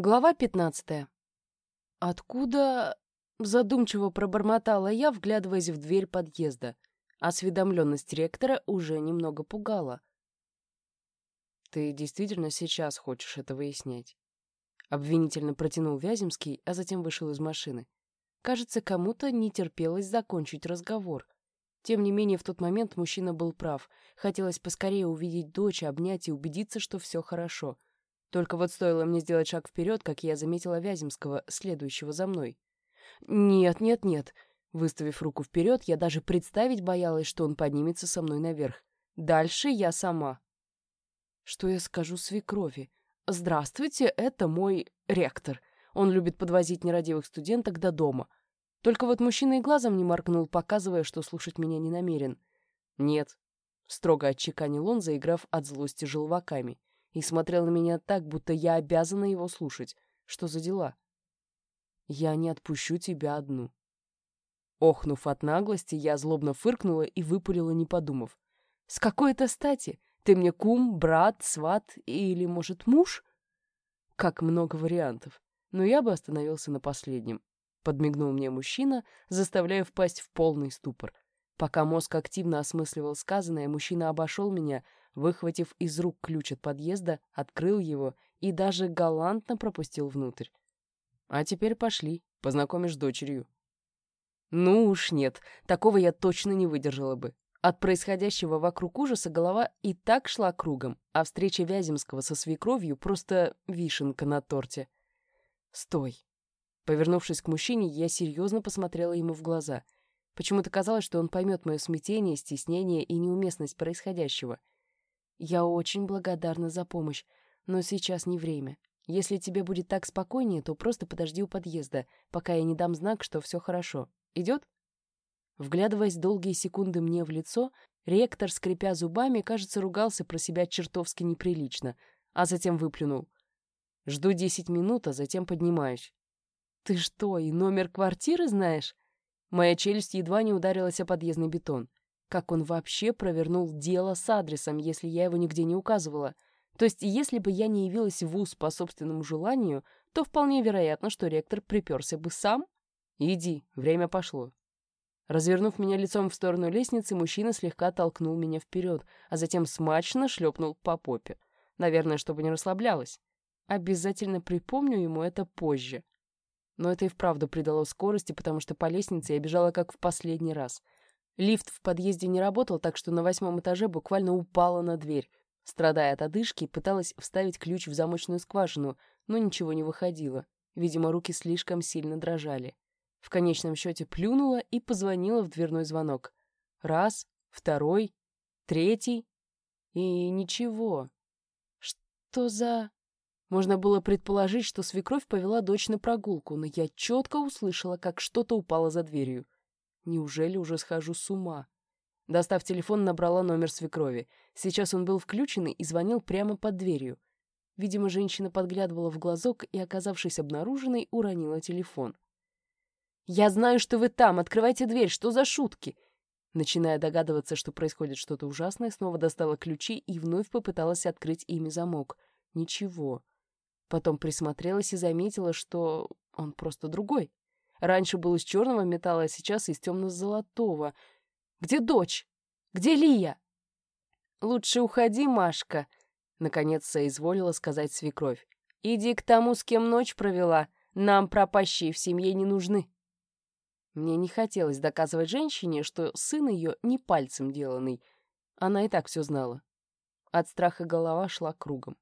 Глава пятнадцатая. «Откуда...» — задумчиво пробормотала я, вглядываясь в дверь подъезда. Осведомленность ректора уже немного пугала. «Ты действительно сейчас хочешь это выяснять?» Обвинительно протянул Вяземский, а затем вышел из машины. Кажется, кому-то не терпелось закончить разговор. Тем не менее, в тот момент мужчина был прав. Хотелось поскорее увидеть дочь, обнять и убедиться, что все хорошо — только вот стоило мне сделать шаг вперед, как я заметила Вяземского, следующего за мной. «Нет, нет, нет!» Выставив руку вперед, я даже представить боялась, что он поднимется со мной наверх. Дальше я сама. Что я скажу свекрови? «Здравствуйте, это мой ректор. Он любит подвозить нерадивых студенток до дома. Только вот мужчина и глазом не моргнул, показывая, что слушать меня не намерен. «Нет», — строго отчеканил он, заиграв от злости желваками и смотрел на меня так, будто я обязана его слушать. Что за дела? Я не отпущу тебя одну. Охнув от наглости, я злобно фыркнула и выпалила, не подумав. «С какой это стати? Ты мне кум, брат, сват или, может, муж?» Как много вариантов. Но я бы остановился на последнем. Подмигнул мне мужчина, заставляя впасть в полный ступор. Пока мозг активно осмысливал сказанное, мужчина обошел меня, выхватив из рук ключ от подъезда, открыл его и даже галантно пропустил внутрь. «А теперь пошли, познакомишь с дочерью». Ну уж нет, такого я точно не выдержала бы. От происходящего вокруг ужаса голова и так шла кругом, а встреча Вяземского со свекровью просто вишенка на торте. «Стой!» Повернувшись к мужчине, я серьезно посмотрела ему в глаза. Почему-то казалось, что он поймет мое смятение, стеснение и неуместность происходящего — я очень благодарна за помощь, но сейчас не время. Если тебе будет так спокойнее, то просто подожди у подъезда, пока я не дам знак, что все хорошо. Идет? Вглядываясь долгие секунды мне в лицо, ректор, скрипя зубами, кажется, ругался про себя чертовски неприлично, а затем выплюнул. Жду десять минут, а затем поднимаюсь. Ты что, и номер квартиры знаешь? Моя челюсть едва не ударилась о подъездный бетон. Как он вообще провернул дело с адресом, если я его нигде не указывала? То есть, если бы я не явилась в ВУЗ по собственному желанию, то вполне вероятно, что ректор приперся бы сам? Иди, время пошло. Развернув меня лицом в сторону лестницы, мужчина слегка толкнул меня вперед, а затем смачно шлепнул по попе. Наверное, чтобы не расслаблялась. Обязательно припомню ему это позже. Но это и вправду придало скорости, потому что по лестнице я бежала как в последний раз — Лифт в подъезде не работал, так что на восьмом этаже буквально упала на дверь. Страдая от одышки, пыталась вставить ключ в замочную скважину, но ничего не выходило. Видимо, руки слишком сильно дрожали. В конечном счете плюнула и позвонила в дверной звонок. Раз, второй, третий. И ничего. Что за... Можно было предположить, что свекровь повела дочь на прогулку, но я четко услышала, как что-то упало за дверью. Неужели уже схожу с ума? Достав телефон, набрала номер свекрови. Сейчас он был включенный и звонил прямо под дверью. Видимо, женщина подглядывала в глазок и, оказавшись обнаруженной, уронила телефон. «Я знаю, что вы там! Открывайте дверь! Что за шутки?» Начиная догадываться, что происходит что-то ужасное, снова достала ключи и вновь попыталась открыть ими замок. Ничего. Потом присмотрелась и заметила, что он просто другой. Раньше был из черного металла, а сейчас из темно-золотого. Где дочь? Где Лия? Лучше уходи, Машка, наконец соизволила сказать свекровь. Иди к тому, с кем ночь провела. Нам пропащие в семье не нужны. Мне не хотелось доказывать женщине, что сын ее не пальцем деланный. Она и так все знала. От страха голова шла кругом.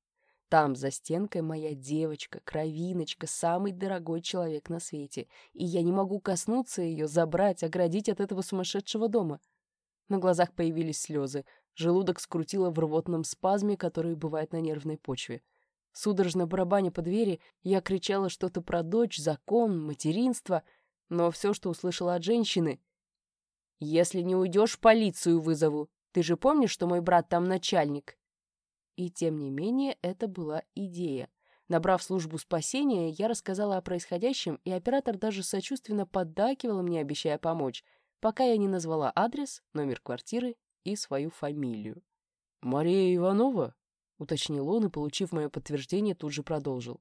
Там, за стенкой, моя девочка, кровиночка, самый дорогой человек на свете, и я не могу коснуться ее, забрать, оградить от этого сумасшедшего дома. На глазах появились слезы, желудок скрутило в рвотном спазме, который бывает на нервной почве. Судорожно барабаня по двери, я кричала что-то про дочь, закон, материнство, но все, что услышала от женщины... «Если не уйдешь, полицию вызову. Ты же помнишь, что мой брат там начальник?» И тем не менее, это была идея. Набрав службу спасения, я рассказала о происходящем, и оператор даже сочувственно поддакивал мне, обещая помочь, пока я не назвала адрес, номер квартиры и свою фамилию. «Мария Иванова?» — уточнил он и, получив мое подтверждение, тут же продолжил.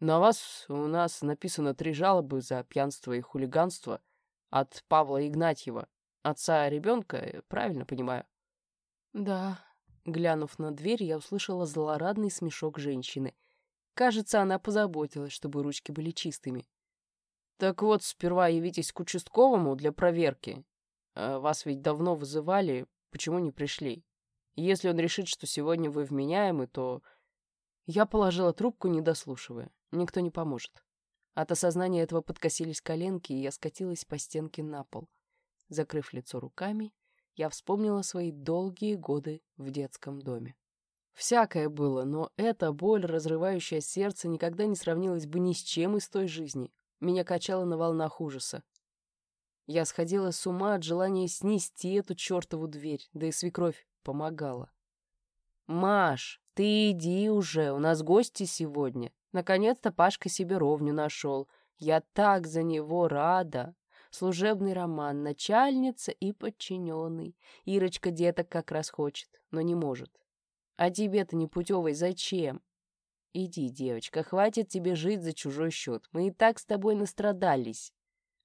На вас у нас написано три жалобы за пьянство и хулиганство от Павла Игнатьева, отца ребенка, правильно понимаю? Да. Глянув на дверь, я услышала злорадный смешок женщины. Кажется, она позаботилась, чтобы ручки были чистыми. Так вот, сперва явитесь к участковому для проверки. А вас ведь давно вызывали, почему не пришли? Если он решит, что сегодня вы вменяемы, то... Я положила трубку, не дослушивая. Никто не поможет. От осознания этого подкосились коленки, и я скатилась по стенке на пол. Закрыв лицо руками, я вспомнила свои долгие годы в детском доме. Всякое было, но эта боль, разрывающая сердце, никогда не сравнилась бы ни с чем из той жизни. Меня качало на волнах ужаса. Я сходила с ума от желания снести эту чертову дверь, да и свекровь помогала. «Маш, ты иди уже, у нас гости сегодня. Наконец-то Пашка себе ровню нашел. Я так за него рада!» Служебный роман, начальница и подчиненный. Ирочка деток как раз хочет, но не может. А тебе-то непутевый зачем? Иди, девочка, хватит тебе жить за чужой счет. Мы и так с тобой настрадались.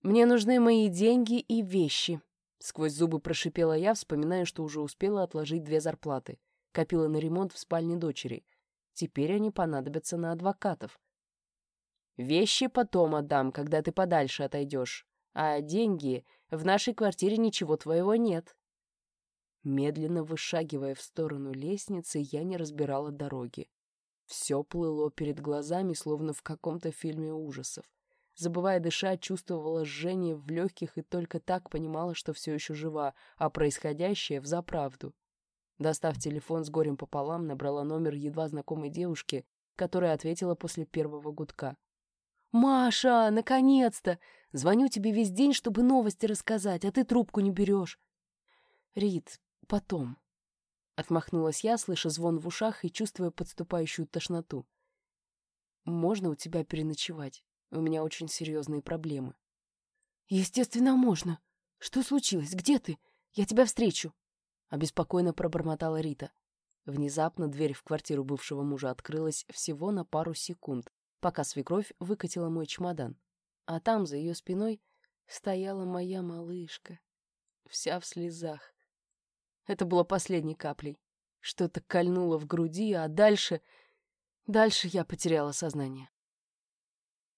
Мне нужны мои деньги и вещи. Сквозь зубы прошипела я, вспоминая, что уже успела отложить две зарплаты. Копила на ремонт в спальне дочери. Теперь они понадобятся на адвокатов. Вещи потом отдам, когда ты подальше отойдешь. А деньги... В нашей квартире ничего твоего нет. Медленно вышагивая в сторону лестницы, я не разбирала дороги. Все плыло перед глазами, словно в каком-то фильме ужасов. Забывая дышать, чувствовала жжение в легких и только так понимала, что все еще жива, а происходящее — взаправду. Достав телефон с горем пополам, набрала номер едва знакомой девушки, которая ответила после первого гудка. «Маша, наконец-то! Звоню тебе весь день, чтобы новости рассказать, а ты трубку не берешь». «Рит, потом». Отмахнулась я, слыша звон в ушах и чувствуя подступающую тошноту. «Можно у тебя переночевать? У меня очень серьезные проблемы». «Естественно, можно. Что случилось? Где ты? Я тебя встречу». Обеспокоенно пробормотала Рита. Внезапно дверь в квартиру бывшего мужа открылась всего на пару секунд, пока свекровь выкатила мой чемодан. А там, за ее спиной, стояла моя малышка, вся в слезах. Это было последней каплей. Что-то кольнуло в груди, а дальше... Дальше я потеряла сознание.